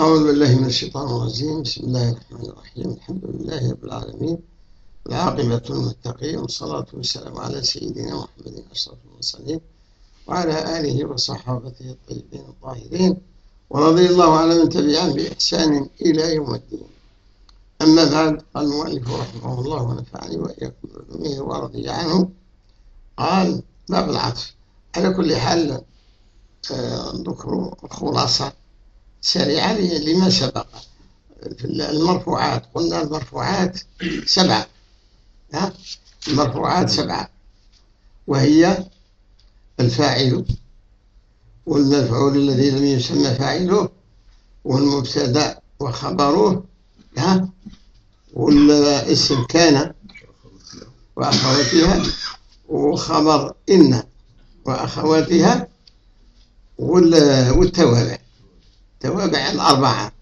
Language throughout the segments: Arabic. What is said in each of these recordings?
أعوذ بالله من الشيطان الرجيم. بسم الله الرحمن الرحيم. الحمد لله رب العالمين. العاقبة للمتقين. والصلاة والسلام على سيدنا محمد أشرف المرسلين وعلى آله وصحابته الطيبين الطاهرين. ورضي الله على من تبعهم بإحسان إلى يوم الدين. أما بعد قال المؤلف رحمه الله ونفعني وإياكم بعلومه ورضي عنه. قال باب العطف. على كل حال آه، ذكر سريعة لما سبق. في المرفوعات قلنا المرفوعات سبعة. ها؟ المرفوعات سبعة. وهي الفاعل والمفعول الذي لم يسمى فاعله والمبتدأ وخبره ها؟ والاسم كان وأخواتها وخبر إن وأخواتها والتوابع. التوابع الأربعة.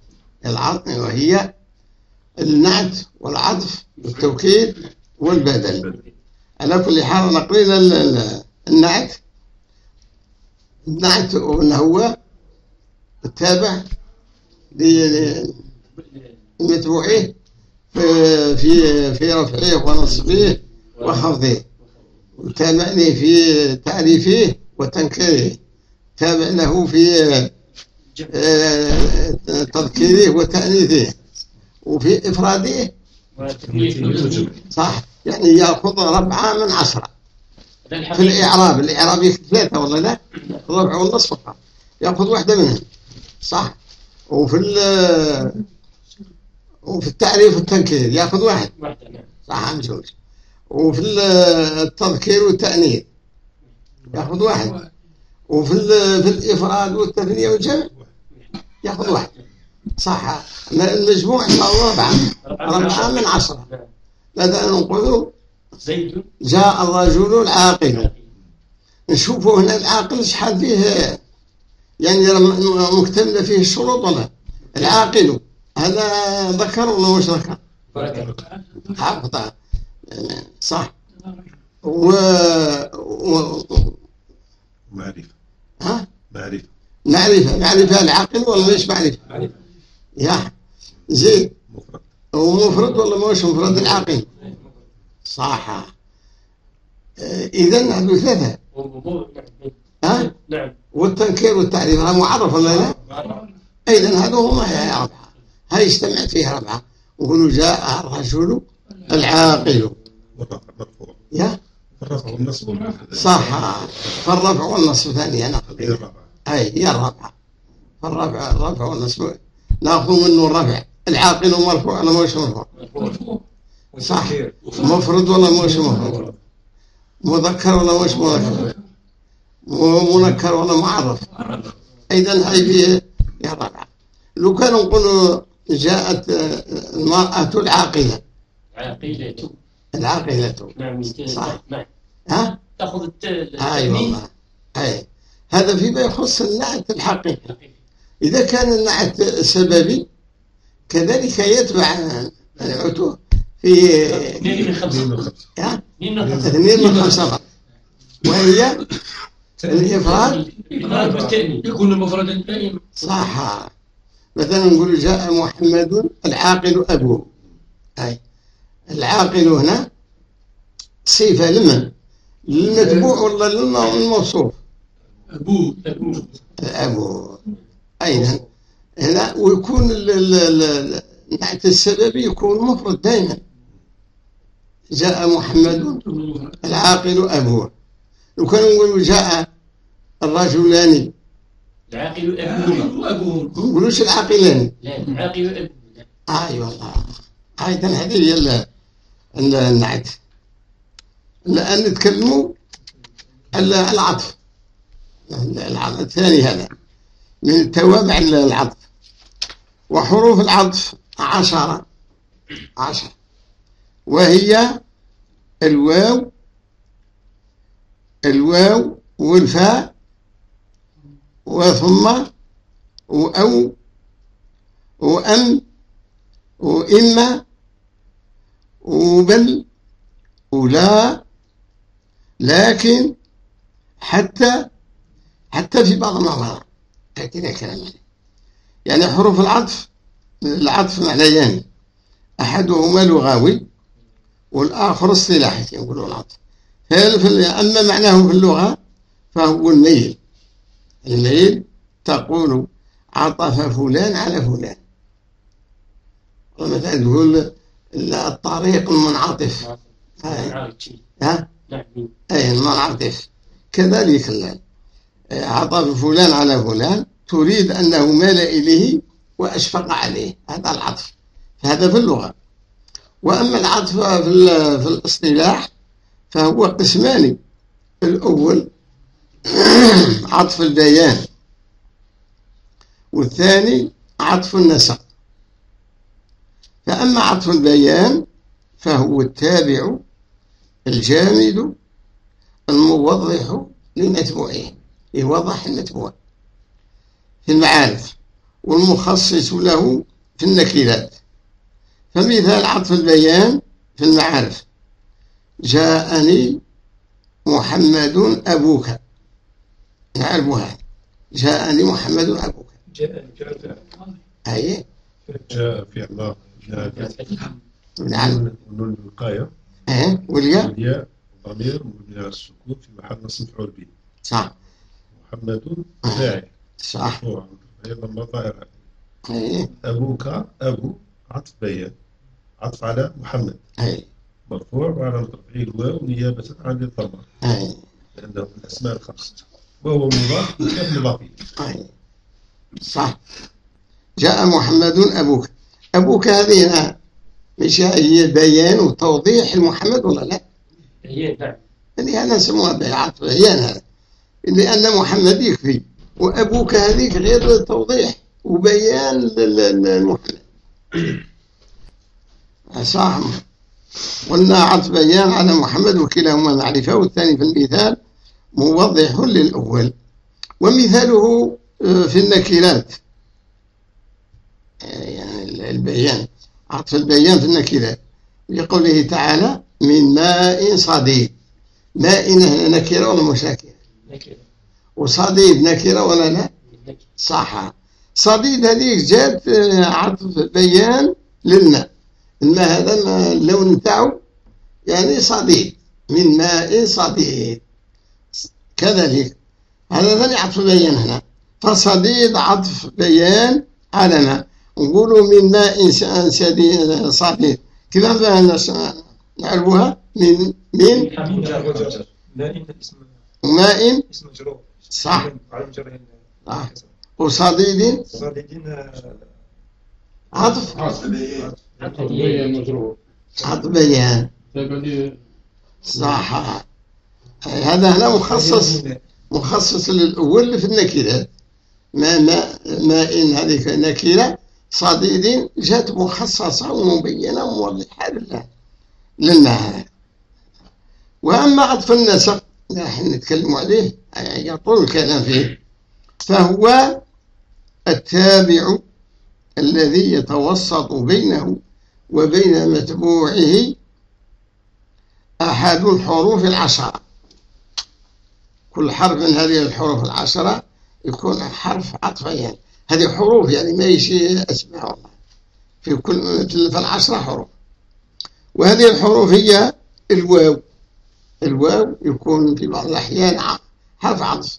العطف وهي النعت والعطف والتوكيد والبدل. على كل حال نقول النعت النعت هو التابع لمتبوعيه في في في رفعه ونصبه وخفضه. وتابعني في تعريفه وتنكيره. تابع له في تذكيره وتأنيثه وفي إفراده صح؟ يعني يأخذ ربعة من عشرة. في الإعراب. الإعراب يكتب ثلاثة ولا لا؟ الربع والنصف فقط يأخذ واحدة منهم. صح؟ وفي وفي التعريف والتنكير يأخذ واحد. صح زوج وفي التذكير والتأنيث يأخذ واحد. وفي في الإفراد والتثنية والجمع يأخذ واحد. صح. المجموع أربعة أربعة من عشرة. ماذا نقول؟ جاء الرجل العاقل. نشوفوا هنا العاقل شحال فيه يعني مكتملة فيه الشروط ولا العاقل. هذا ذكر ولا مش ذكر؟ حفظ صح. و... و... معرفة. ها؟ معرفة. معرفة معرفة العاقل ولا مش معرفة؟ معرفة يا. زين. هو مفرد ولا مش مفرد العاقل؟ صح. إذا هذو ثلاثة ها؟ نعم والتنكير والتعريف هذا معرف ولا لا؟ إذا هذو هما يا أربعة هاي اجتمعت فيها أربعة وقولوا جاء الرجل العاقل. يا. صح. فالرفع والنصب ثانية ناخذ هي أي هي الرابعة. فالرفع الرفع والنصب ناخذ منه الرفع العاقل مرفوع ولا مش مرفوع؟ صح. مفرد ولا مش مفرد؟ مذكر ولا مش مذكر؟ منكر ولا معرف؟ إذا هاي فيه يا رابعة لو كانوا نقولوا جاءت المرأة العاقلة. عاقلة. العاقلة. نعم صح. نعم. ها؟ تأخذ الت أي والله. أي. هذا فيما يخص النعت الحقيقي إذا كان النعت سببي كذلك يتبع العتو في اثنين من خمسة. وهي الإفراد. يكون المفرد الثاني صح. مثلا نقول جاء محمد العاقل أبوه أي العاقل هنا صفة لمن؟ للمتبوع ولا للموصوف؟ أبوه. أبوه. أبوه. أيضا هنا ويكون ال- ال- ال- النعت السببي يكون مفرد دائما. جاء محمد العاقل أبوه. لو كان نقول جاء الرجلان. العاقل وأبوهما ما نقولوش العاقلان. لا العاقل أبوهما اي والله أيضا هذه هي ال- ال- النعت. لأن نتكلموا ال- العطف. ال- الع- الثاني هذا. من توابع ال- العطف وحروف العطف عشرة. عشرة وهي الواو الواو والفاء وثم وأو وأم وإما وبل ولا لكن حتى حتى في بعض المواضع كذا كلام عليه. يعني حروف العطف العطف معنيان أحدهما لغوي والآخر اصطلاحي يقولون العطف أما معناه في اللغة فهو الميل الميل تقول عطف فلان على فلان مثلا تقول الطريق المنعطف ها نعم أي المنعطف كذلك عطف فلان على فلان تريد أنه مال إليه وأشفق عليه. هذا العطف. هذا في اللغة. وأما العطف في, ال- في الاصطلاح فهو قسمان. الأول عطف البيان. والثاني عطف النسق. فأما عطف البيان فهو التابع الجامد الموضح للمتبوعين يوضح المتبوع في المعارف والمخصص له في النكرات فمثال عطف البيان في المعارف. جاءني محمد أبوك. نعرف هذا جاءني محمد أبوك. جاء جاء أي؟ جاء في الله. جاء نعم. ونون الوقاية أه والياء؟ والياء ضمير على السكون في محل نصب مفعول به صح. محمد فاعل صح. ضمة ظاهرة أي أبوك أبو عطف بيان عطف على محمد. أي مرفوع وعلى رفعه الواو نيابة عن الضمة. أي لأنه من الأسماء الخمسة. وهو مضاف كيف مضاف. أي صح. جاء محمد أبوك. أبوك هذه مش هي بيان وتوضيح المحمد ولا لا؟ هي نعم اللي هذا نسموها بيعات بيان هذا لأن محمد يكفي وأبوك هذيك غير توضيح وبيان لل- لل- للمحمد صح. قلنا عطف بيان على محمد وكلاهما معرفة والثاني في المثال موضح للأول. ومثاله آه، في النكرات آه، يعني البيان عطف البيان في النكرات لقوله تعالى من ماء صديد. ماء نكرة ولا مش نكرة وصديد نكرة ولا لا صح صديد هذيك جات آه، عطف بيان للماء الماء هذا ما- اللون نتاعو يعني صديد من ماء صديد كذلك هذا ثاني عطف بيان هنا فصديد عطف بيان على ماء نقولوا من ماء صديد كيف نعرفوها من من اسم ماء؟ اسم مجرور صح. على صح وصديد عطف هي مجرور عطف بيان صح. هذا هنا مخصص مخصص للأول في النكرات ما ما ما إن هذيك نكرة صديد جات مخصصة ومبينة وموضحة لله للمعنى وأما عطف النسق نحن نتكلم عليه يعني يطول الكلام فيه. فهو التابع الذي يتوسط بينه وبين متبوعه أحد الحروف العشرة. كل حرف من هذه الحروف العشرة يكون حرف عطفيا. هذه حروف يعني ما يشي أسماء في كل في العشرة حروف. وهذه الحروف هي الواو. الواو يكون في بعض الأحيان حرف عطف.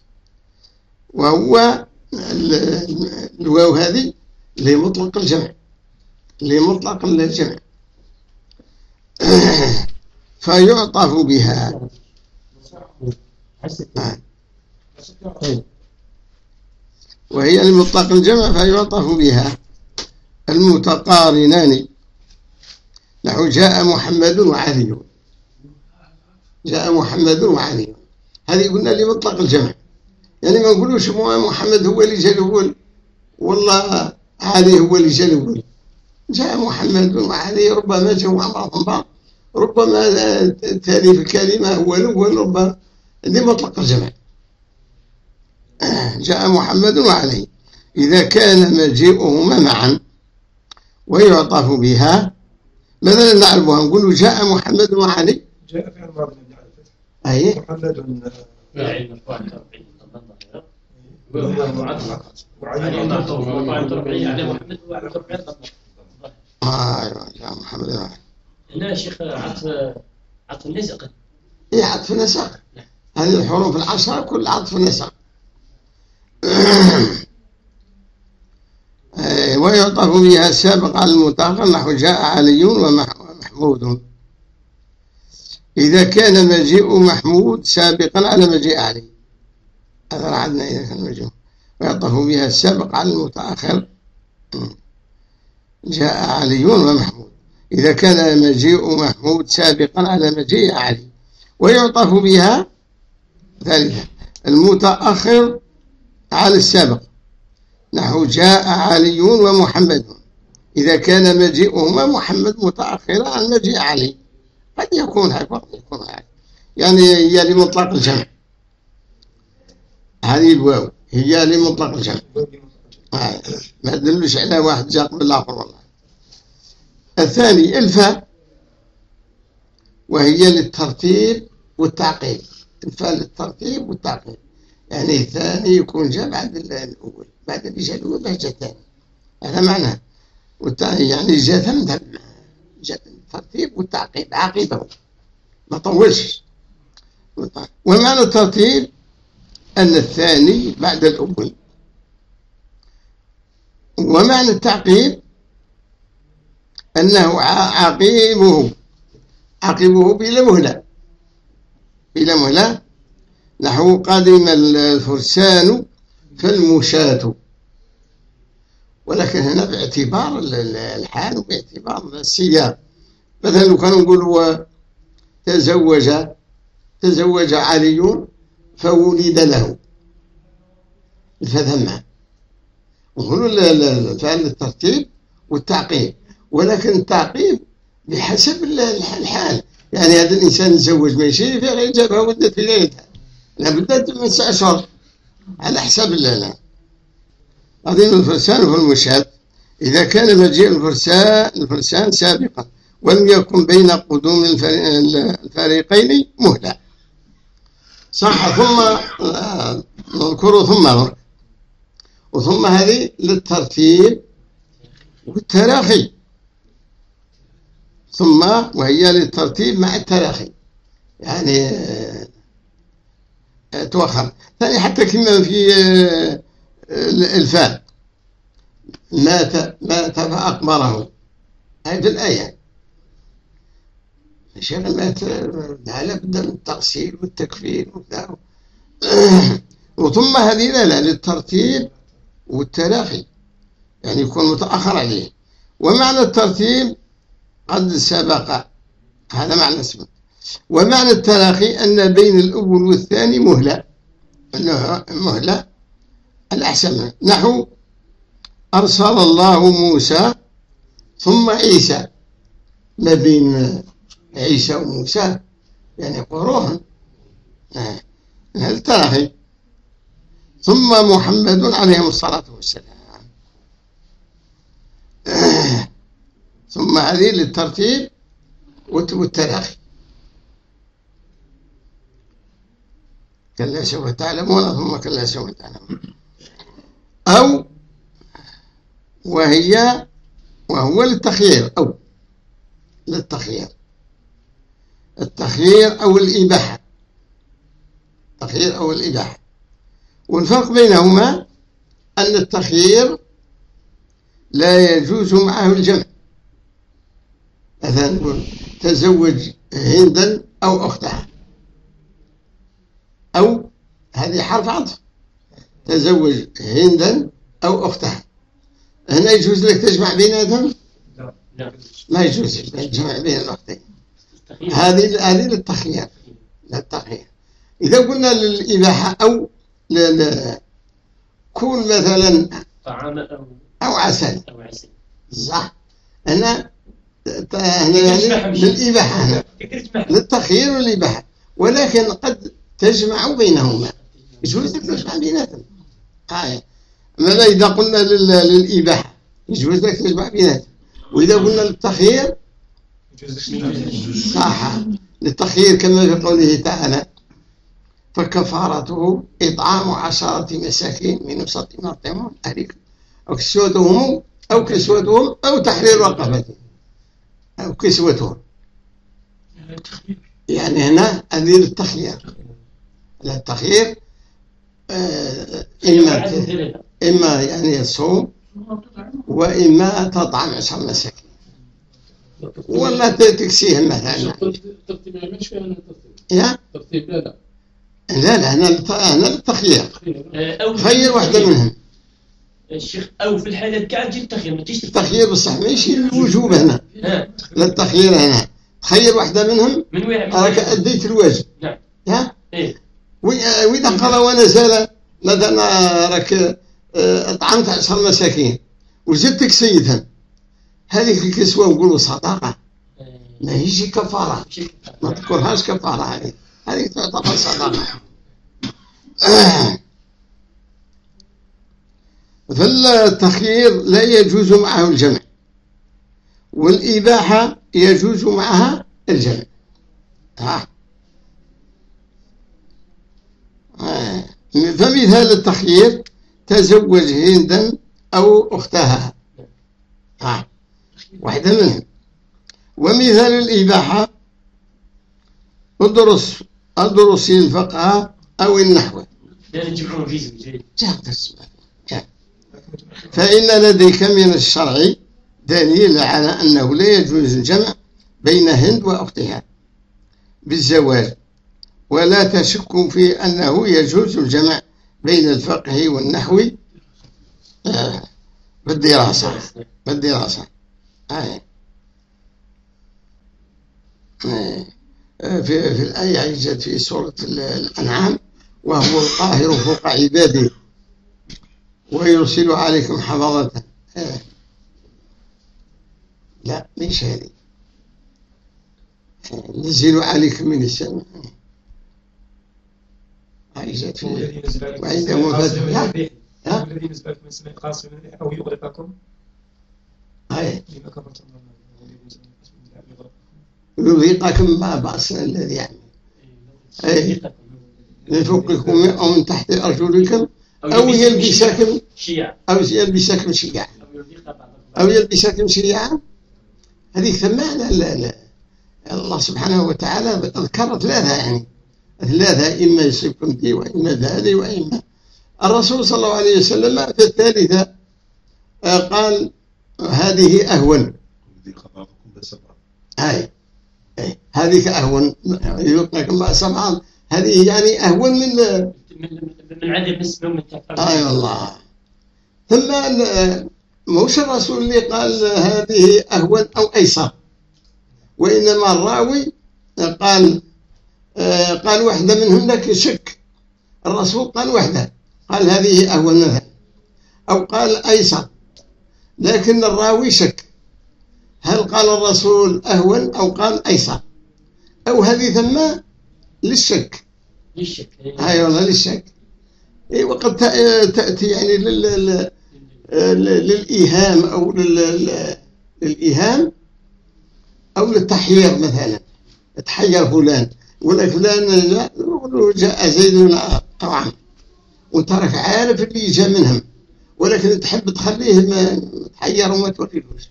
وهو ال- الواو هذه لمطلق الجمع لمطلق الجمع. فيعطف بها. وهي المطلق الجمع فيعطف بها. المتقارنان. نحو جاء محمد وعلي. جاء محمد وعلي. هذه قلنا لمطلق الجمع. يعني ما نقولوش محمد هو اللي جاء الأول. والله علي هو اللي جاء الأول. جاء محمد وعلي ربما جاءوا مع بعضهم بعض ربما تأليف الكلمة هو الأول ربما لمطلق الجمع. جاء محمد وعلي. إذا كان مجيئهما معا ويعطف بها مثلا نعرفها نقول جاء محمد وعلي. جاء فعل ماضي أي؟ محمد فاعل مرفوع ترفيع وعلي يعني محمد وعلى ترفيع أيوة جاء محمد. لا يا شيخ عطف عطف النسق. هي عطف نسق هذه الحروف العشرة كل عطف نسق ويعطف بها السابق على المتأخر نحو جاء علي ومحمود. إذا كان مجيء محمود سابقا على مجيء علي. هذا عدنا إذا كان مجيء ويعطف بها السابق على المتأخر. جاء علي ومحمود. إذا كان مجيء محمود سابقا على مجيء علي. ويعطف بها ثالثا المتأخر على السابق. نحو جاء علي ومحمد. إذا كان مجيئهما محمد متأخرا عن مجيء علي. قد يكون هكذا يكون هكذا يعني هي لمطلق الجمع. هذه الواو. هي لمطلق الجمع. ما تدلش على واحد جاء قبل الآخر والله. الثاني الفاء وهي للترتيب والتعقيب. الفاء للترتيب والتعقيب. يعني الثاني يكون جاء بعد الأول. بعد اللي جاء الأول جاء الثاني. هذا معناه. والثاني يعني جاء ثمن الترتيب والتعقيب عقيبة. ما طولش. ومعنى الترتيب أن الثاني بعد الأول. ومعنى التعقيب؟ أنه عقيبه عقبه بلا مهلة. بلا مهلة. نحو قدم الفرسان فالمشاة. ولكن هنا باعتبار الحال وباعتبار السياق. مثلا لو كانوا نقولوا تزوج تزوج علي فولد له. فثم نقولوا فعل الترتيب والتعقيب. ولكن التعقيب بحسب الحال. يعني هذا الإنسان تزوج ما يشير في غير جابها ودت في ليلتها لابد من أشهر. على حساب الليلة هذه الفرسان هو المشهد. إذا كان مجيء الفرسان الفرسان سابقا ولم يكن بين قدوم الفريقين مهلة صح ثم آه، نذكر ثم نذكر وثم هذه للترتيب والتراخي. ثم وهي للترتيب مع التراخي. يعني آه، توخر. ثاني حتى كما في الفاء مات مات فأقبره هذه الآية. الشيخ مات لا بد من التغسيل والتكفير وثم هذه لا للترتيب والتراخي يعني يكون متأخر عليه. ومعنى الترتيب قد سبق. هذا معنى اسمه. ومعنى التراخي أن بين الأول والثاني مهلة. مهلة. الأحسن نحو أرسل الله موسى ثم عيسى. ما بين عيسى وموسى. يعني قرون التراخي ثم محمد عليه الصلاة والسلام. ثم هذه للترتيب والتراخي. كلا سوف تعلمون ثم كلا سوف تعلمون. أو وهي وهو للتخيير أو للتخيير. التخيير أو الإباحة. التخيير أو الإباحة. والفرق بينهما أن التخيير لا يجوز معه الجمع. مثلا تزوج هندا أو أختها. أو هذه حرف عطف. تزوج هندا أو أختها. هنا يجوز لك تجمع بيناتهم لا ما يجوز الجمع بين الأختين. هذه هذه للتخيير للتخيير. إذا قلنا للإباحة أو لل كون مثلا طعام أو أو عسل. أو عسل صح. هنا هنا يعني للإباحة هنا. تجمع للتخيير والإباحة. ولكن قد تجمع بينهما. يجوز لك تجمع بيناتهم. آه. ماذا إذا قلنا لل- للإباحة؟ يجوز لك تجمع بيناتهم. وإذا قلنا للتخيير صح. للتخيير كما في قوله تعالى فكفارته إطعام عشرة مساكين من وسط ما يطعمون أهلكم أو كسوتهم أو كسوتهم أو تحرير رقبة أو كسوتهم. يعني هنا هذه للتخيير للتخيير آه، إما إما يعني الصوم وإما تطعم عشر مساكين ولا تكسيهم مثلا. ترتيب فيها يا؟ ترتيب لا لا. لا لا هنا هنا للتخيير أو خير واحدة منهم. الشيخ أو في الحالة كاع تجي التخيير ما تجيش التخيير بصح ماشي الوجوب هنا. لا التخيير هنا. تخير واحدة منهم من راك؟ أديت الواجب نعم. ها إيه. وإذا قضى ونزل مثلا راك آه، أطعمت عشر مساكين. وزدتك سيدهم هذيك الكسوة نقولوا صدقة. آه، ما هيش كفارة. ما تذكرهاش كفارة هذه. هذه تعتبر صدقة. فالتخيير لا يجوز معه الجمع. والإباحة يجوز معها الجمع. ها؟ آه. فمثال التخيير تزوج هندا أو أختها. ها واحدة منهم. ومثال الإباحة. ادرس ادرس الفقه أو النحو. فإن لديك من الشرع دليل على أنه لا يجوز الجمع بين هند وأختها. بالزواج. ولا تشك في أنه يجوز الجمع بين الفقه والنحو آه، بالدراسة بالدراسة آه. آه. في, في الآية جاءت في سورة ال- الأنعام وهو القاهر فوق عباده ويرسل عليكم حفظة آه. لا ليش هذه نزل عليكم من السماء هاي جاءت في الذي نزل عليكم وعند من السماء وفاة- قاسم من ها؟ الريح ها؟ الذي نزل عليكم من السماء قاسم من الريح أو يغرقكم هاي بما كفرتم الذي يذيقكم ما بأس الذي يعني. أي. من فوقكم أو من تحت أرجلكم أو يلبسكم أو يلبسكم شيعا. أو يلبسكم شيعا. هذه لا الله سبحانه وتعالى ذكر ثلاثة يعني. ثلاثة إما يصيبكم دي وإما ذلك وإما. الرسول صلى الله عليه وسلم في الثالثة آه، قال هذه أهون. هاي هاي. هذه أهون. يطلق ما سمعان. هذه يعني أهون من من من عدم اسمه من التفرد أي والله. ثم ال- موش الرسول اللي قال هذه أهون أو أيسر. وإنما الراوي قال آه، قال واحدة منهم لك شك الرسول قال واحدة قال هذه اهون مثلا أو قال أيسر. لكن الراوي شك. هل قال الرسول اهون أو قال أيسر؟ أو هذه ثم للشك. للشك. هاي والله للشك. إيه وقد تأ- تأتي يعني لل... لل... لل- للإيهام أو لل... لل- للإيهام أو للتحيير مثلا. تحير فلان. يقول لك فلان جاء نقول له جاء زيد عمرو وأنت راك عارف اللي جاء منهم ولكن تحب تخليه ما تحير وما توريلوش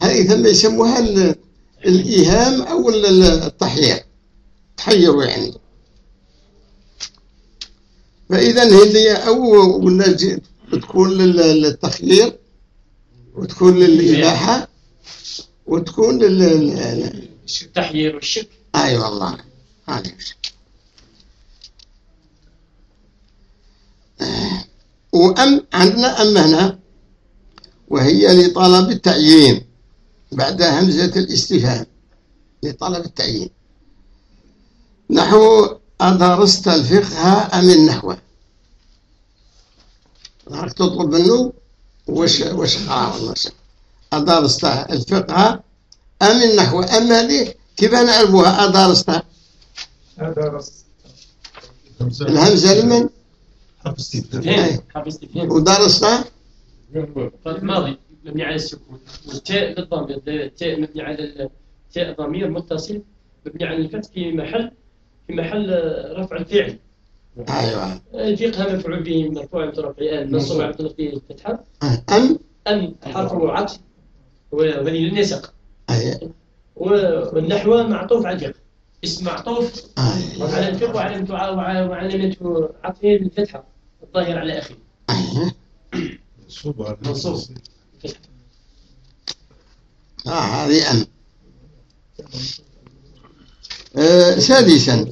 هذه ثم يسموها ال- الإيهام أو ال- ال- التحيير تحيروا يعني. فإذا هي أو ولا تكون لل- للتخيير وتكون للإباحة وتكون ال- التحيير والشك أي والله. هذه وأم عندنا أم هنا وهي لطلب التعيين بعد همزة الاستفهام لطلب التعيين نحو أدرست الفقه أم النحو؟ راك تطلب منه؟ وش وش قرا ولا أدرست الفقه أم النحو؟ أم هذه كيف نعرفوها أدرست؟ هذا رص الهمزة لمن؟ حفظ أي. فهم حفظت فهم ودرست ماضي. مبني على السكون. والتاء للضمير التاء مبني على التاء ضمير متصل. مبني على الفتح في محل. في محل رفع الفعل أيوة. الفقه مفعول به مرفوع بطرف آن منصوب على طرف الفتحة. أم؟ أم. حرف عطف وهذه للنسق. أي و- والنحو معطوف على الفقه اسم معطوف. أي على الفقه وعلامة وع- وعلامة عطفه بالفتحة الظاهر على أخيه أي منصوب. الفتحة. آه هذه أم آه سادسا.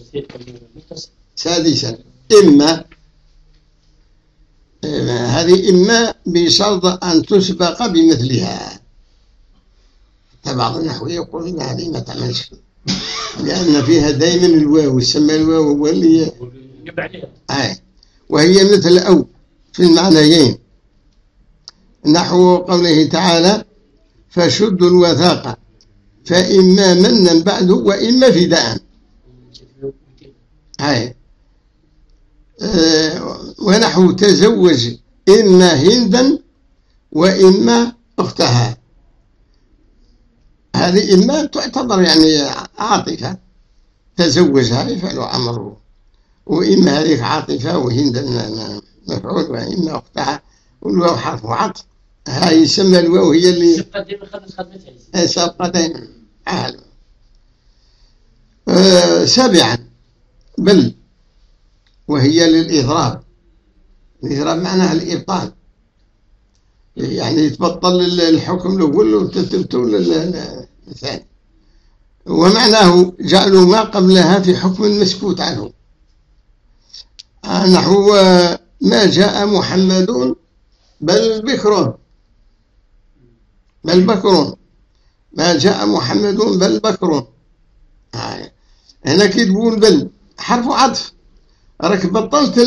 سادسا. إما آه، هذه إما بشرط أن تسبق بمثلها. بعض النحو يقول هذه ما تعملش لأن فيها دائما الواو يسمى الواو هو اللي آه. وهي مثل أو في المعنيين. نحو قوله تعالى فشدوا الوثاق فإما منا بعد وإما فداء. آه، ونحو تزوج إما هندا وإما أختها. هذه إما تعتبر يعني عاطفة تزوجها يفعل أمره وإما هذيك عاطفة م- مفعول وإما أختها والواو حرف عطف. هاي يسمى الواو هي اللي سبقت ديما خدمت خدمتها سابقة دائما عال آه، سابعا. بل. وهي للإضراب الإضراب معناها الإبطال. يعني يتبطل ال- الحكم الأول وتتبتو الثاني. ومعناه جعل ما قبلها في حكم مسكوت عنه. آه، نحو آه، ما جاء محمد بل بكر بل بكر ما جاء محمد بل بكر آه. هنا كي تقول بل. حرف عطف. راك بطلت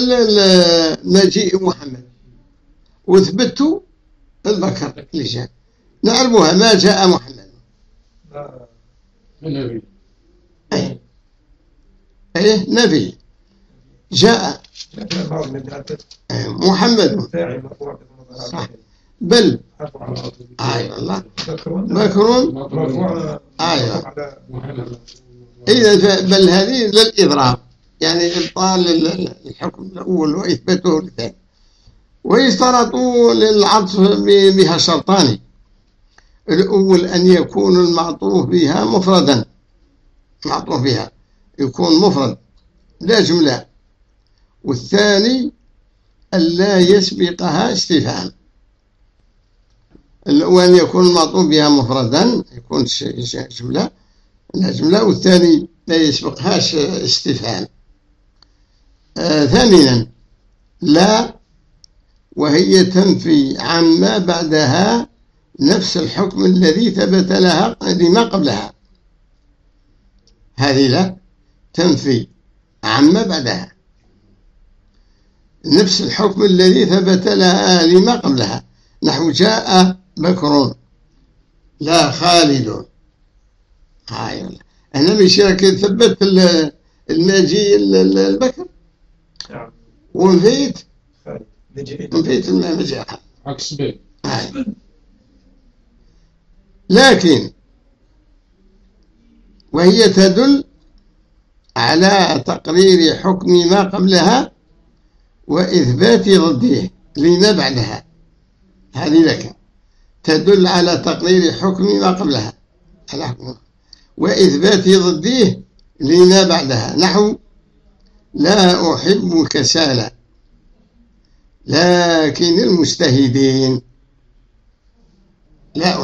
مجيء محمد. وثبت البكر اللي جاء نعرفها ما جاء محمد. لا النبي أي أيه. نبي. جاء. آه، محمد. صح. بل. أي بكر بكر مرفوع أيوة. إذا بل هذه للإضراب يعني إبطال ال- ال- الحكم الأول وإثباته الثاني ويشترط للعطف بها شرطان الأول أن يكون المعطوف بها مفردا. معطوف بها يكون مفرد لا جملة. والثاني ألا يسبقها استفهام. ال- وأن يكون المعطوف بها مفردا يكون جملة لا جملة. والثاني لا يسبقهاش استفهام. آه ثامنا لا وهي تنفي عما بعدها نفس الحكم الذي ثبت لها لما قبلها. هذه لا تنفي عما بعدها نفس الحكم الذي ثبت لها لما قبلها. نحو جاء بكر لا خالد. هاي. أنا مش ثبت ال- المجيء ال- ال- البكر. نعم. ونفيت نفيت المجيء عكس بيت. لكن وهي تدل على تقرير حكم ما قبلها وإثبات ضده لما بعدها هذه لك. تدل على تقرير حكم ما قبلها. على حكم. وإثبات ضده لما بعدها نحو لا أحب الكسالى. لكن المجتهدين لا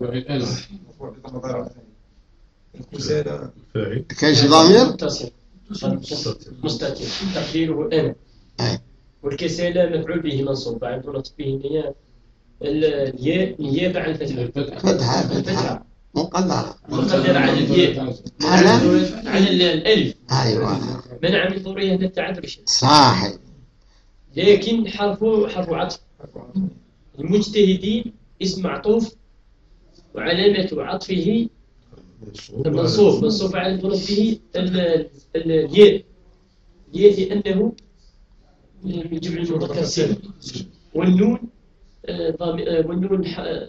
وعي أنا مرفوع بضم ضارع الكسالى كاين شي ضمير متصل مستتر تقديره أي والكسالى مفعول به منصوب بعد نطق به الياء نيابة عن الفتحة الفتحة مقدرة مقدر على الياء على على ال- الألف أيوة. منع من ظهورها التعذر الشيء صحيح لكن حرفه حرف عطف. المجتهدين اسم معطوف وعلامة عطفه المنصوب منصوب على المضروب به ال- ال- الياء. الياء لأنه من جمع المذكر السالم والنون آه، ضام- آه، والنون ح-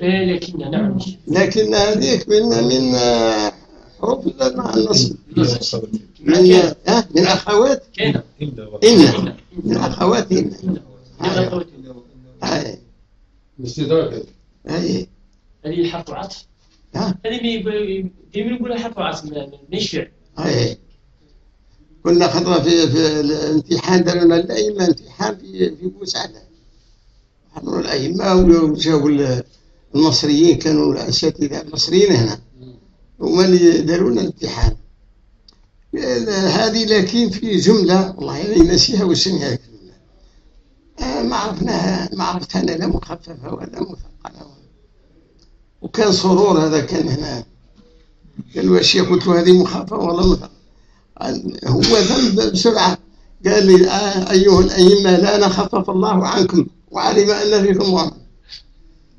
لكن نعم. لكن هذيك من من آه، حروف مع النصب من آه، من أخوات؟ كان. إن. من أخوات إن. إنما أي الاستدراك أي هذه حرف عطف ها؟ هذه ديما نقولها حرف عطف ما- مش فعل كنا خطرة في في الامتحان داروا لنا الأئمة امتحان في في بوسعادة حضروا الأئمة ال- المصريين كانوا الأساتذة المصريين هنا. هما اللي داروا لنا الامتحان. هذه لكن في جملة هي هذيك الجملة آه، ما عرفناها ما عرفتها أنا لا مخففة ولا مثقلة. وكان سرور هذا كان هنا. قال واش يا قلت له هذه مخففة ولا مثقلة؟ هو ذنب بسرعة. قال لي آه، أيها الأئمة لا نخفف الله عنكم وعلم أن فيكم ضعفا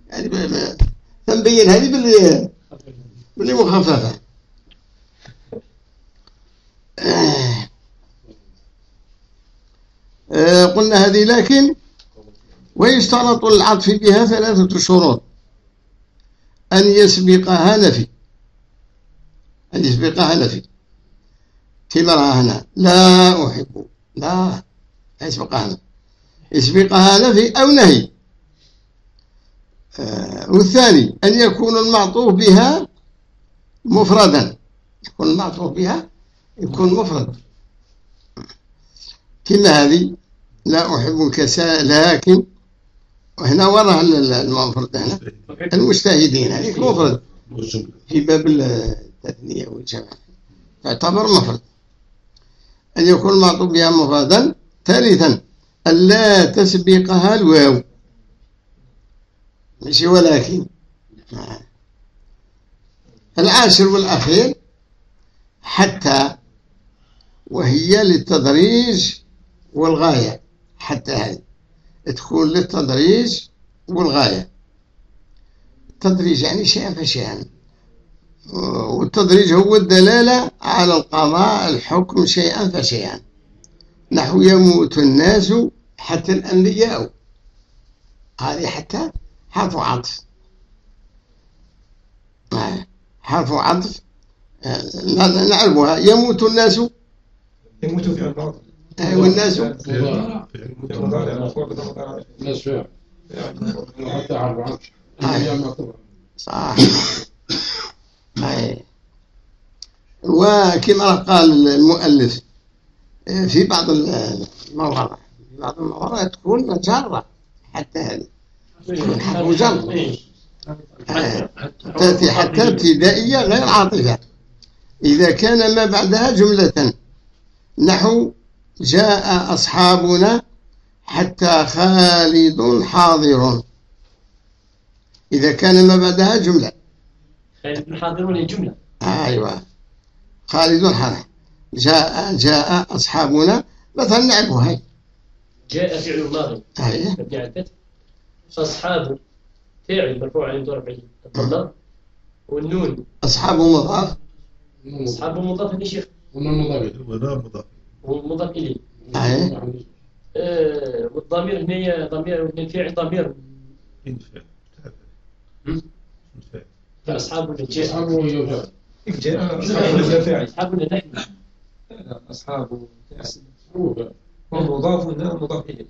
يعني تنبين هذه باللي باللي مخففة آه. آه، قلنا هذه لكن ويشترط العطف بها ثلاثة شروط. أن يسبقها نفي. أن يسبقها نفي. رأى هنا. لا أحب. لا يسبقها نفي. يسبقها نفي أو نهي. والثاني أن يكون المعطوف بها مفردا. يكون المعطوف بها يكون مفرد. كما هذه لا أحب الكساء لكن وهنا وراء المفرد هنا. المجتهدين هذيك مفرد. في باب التثنية والجمع. تعتبر مفرد. أن يكون المعطوف بها مفردا ثالثا ألا تسبقها الواو. ماشي ولكن. العاشر والأخير حتى وهي للتدريج والغاية حتى هذه تكون للتدريج والغاية. التدريج يعني شيئا فشيئا. والتدريج هو الدلالة على القضاء الحكم شيئا فشيئا. نحو يموت الناس حتى الأنبياء. هذه حتى حرف عطف آه، حرف عطف آه، نعرفها. يموت الناس. يموت في آه، بضم ضارع الناس آه. صح. أي. وكما قال المؤلف آه، في بعض المواضع في بعض المواضع تكون جارة حتى هذه. آه، تأتي حتى ابتدائية غير عاطفة. إذا كان ما بعدها جملة. نحو جاء أصحابنا حتى خالد حاضر. إذا كان ما بعدها جملة. خالد بن حاضرون الجملة أيوة. خالد حاضر. جاء جاء أصحابنا مثلا نعرفها. هاي جاء فعل ماضي هاي أصحاب فاعل مرفوع على الدور بعيد. الضمة والنون. أصحاب مضاف أصحاب مضاف لشيخ هنا مضارع ولا مضاف. ومضاف إليه. أي. آه، والضمير هنا ضمير من الفعل ضمير. ينفع أصحابه يوجد أصحاب ولا نحن أصحاب أصحابه هو مضاف ولا مضاف إليه.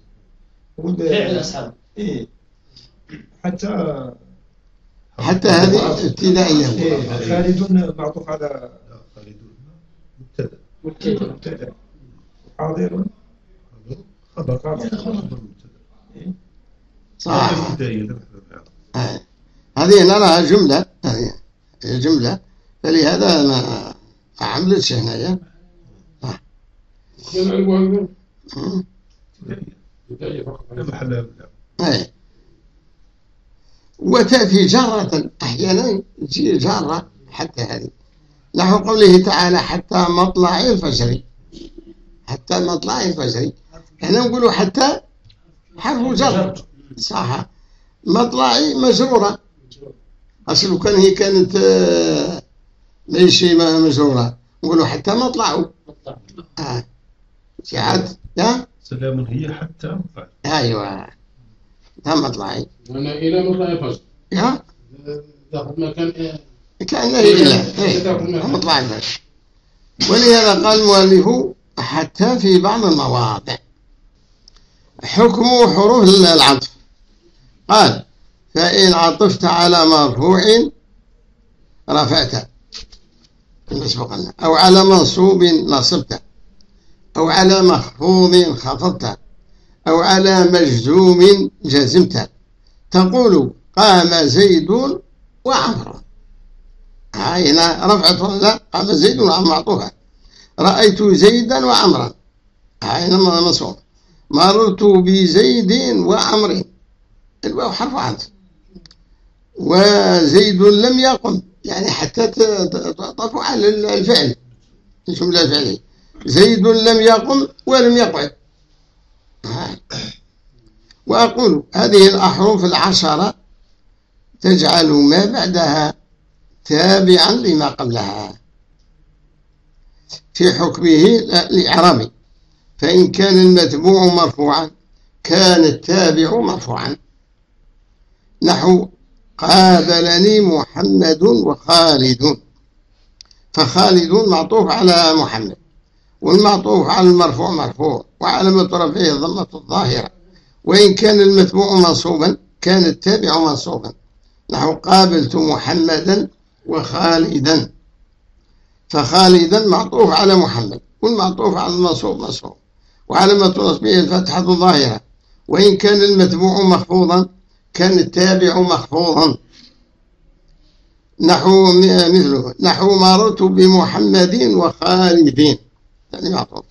فعل أصحاب إيه. حتى حتى هذه ابتدائية. إيه خالد معطوف على لا خالدون مبتدأ. مبتدأ مبتدأ حاضر؟ خبر خبر. مبتدا إيه. صح ابتدائية آه. هذه نراها جملة هذه هي جملة. فلهذا ما عملتش هنايا. مم. ابتدائية لا محل لها من الإعراب. أي. وتأتي جارة أحيانا تجي جارة حتى هذه. نحو قوله تعالى حتى مطلع الفجر. حتى مطلع الفجر. هنا نقولوا حتى حرف جر. صح. مطلعي مجرورة. أصل كان هي كانت آه، ليش ما مجرورة. نقولوا حتى مطلعه مطلع. آه. شعات يا سلام هي حتى مفعل أيوة. تم مطلعي أنا إلى مطلع الفجر يا داخل مكان إيه؟ كأنه إله إيه. مطلع الفجر ولهذا قال المؤلف حتى في بعض المواضع. حكم حروف العطف قال فإن عطفت على مرفوع رفعت. لنا. أو على منصوب نصبت. أو على مخفوض خفضت. أو على مجزوم جزمت. تقول قام زيد وعمر. هنا رفعت ولا قام زيد وعمر معطوفة رأيت زيدا وعمرا. هنا منصوب مررت بزيد وعمر. الواو حرف عطف وزيد لم يقم. يعني حتى تعطف على الفعل. الجملة الفعلية زيد لم يقم ولم يقعد. وأقول هذه الأحرف العشرة تجعل ما بعدها تابعا لما قبلها. في حكمه الإعرابي فإن كان المتبوع مرفوعا كان التابع مرفوعا. نحو قابلني محمد وخالد. فخالد معطوف على محمد والمعطوف على المرفوع مرفوع. وعلامة رفعه الضمة الظاهرة. وإن كان المتبوع منصوبا كان التابع منصوبا. نحو قابلت محمدا وخالدا. فخالدا معطوف على محمد والمعطوف على المنصوب منصوب. وعلامة نصبه الفتحة الظاهرة. وإن كان المتبوع مخفوضا كان التابع مخفوضا. نحو مثله. نحو مررت بمحمد وخالد يعني معطوف.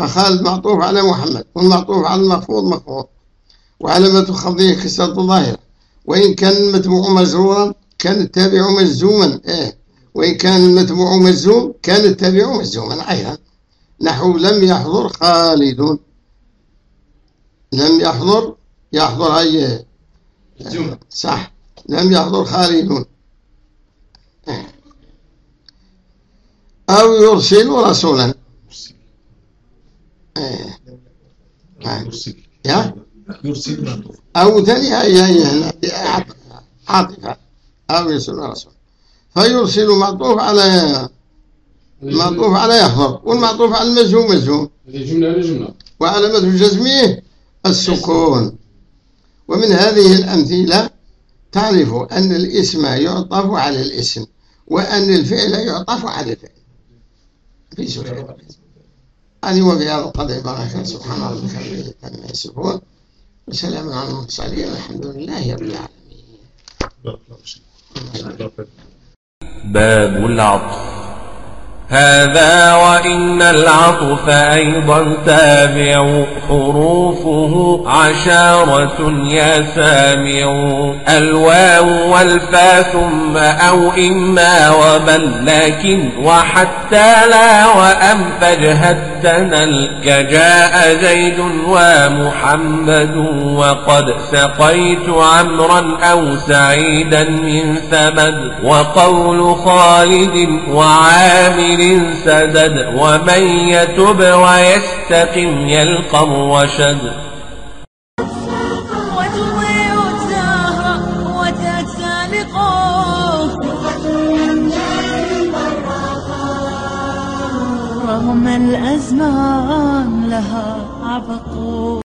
فخالد معطوف على محمد والمعطوف على المخفوض مخفوض وعلامة خفضه كسرة ظاهرة وإن كان المتبوع مجرورا كان التابع مجزوما إيه. وإن كان المتبوع مجزوم كان التابع مجزوما أيضا. نحو لم يحضر خالد. لم يحضر يحضر أي صح. لم يحضر خالد. أو يرسل رسولا. إيه. يا؟ يرسل معطوف أو ثانية هي عاطفة أو يرسل رسولا فيرسل معطوف على معطوف على يحضر والمعطوف على على جملة وعلامة جزمه السكون. ومن هذه الأمثلة تعرف أن الاسم يعطف على الاسم وأن الفعل يعطف على الفعل. في سورة هذه وفي هذا القدر بارك سبحان ربك رب عما يصفون. وسلام على المرسلين. والحمد لله رب العالمين. باب العطف. هذا وإن العطف أيضا تابع. حروفه عشارة يا سامع. الواو والفا ثم أو إما وبل لكن وحتى لا وأم فاجهد تنل كجاء زيد ومحمد وقد سقيت عمرا أو سعيدا من ثمد وقول خالد وعامر سدد ومن يتب ويستقم يلقى الرشد. الأزمان لها عبق.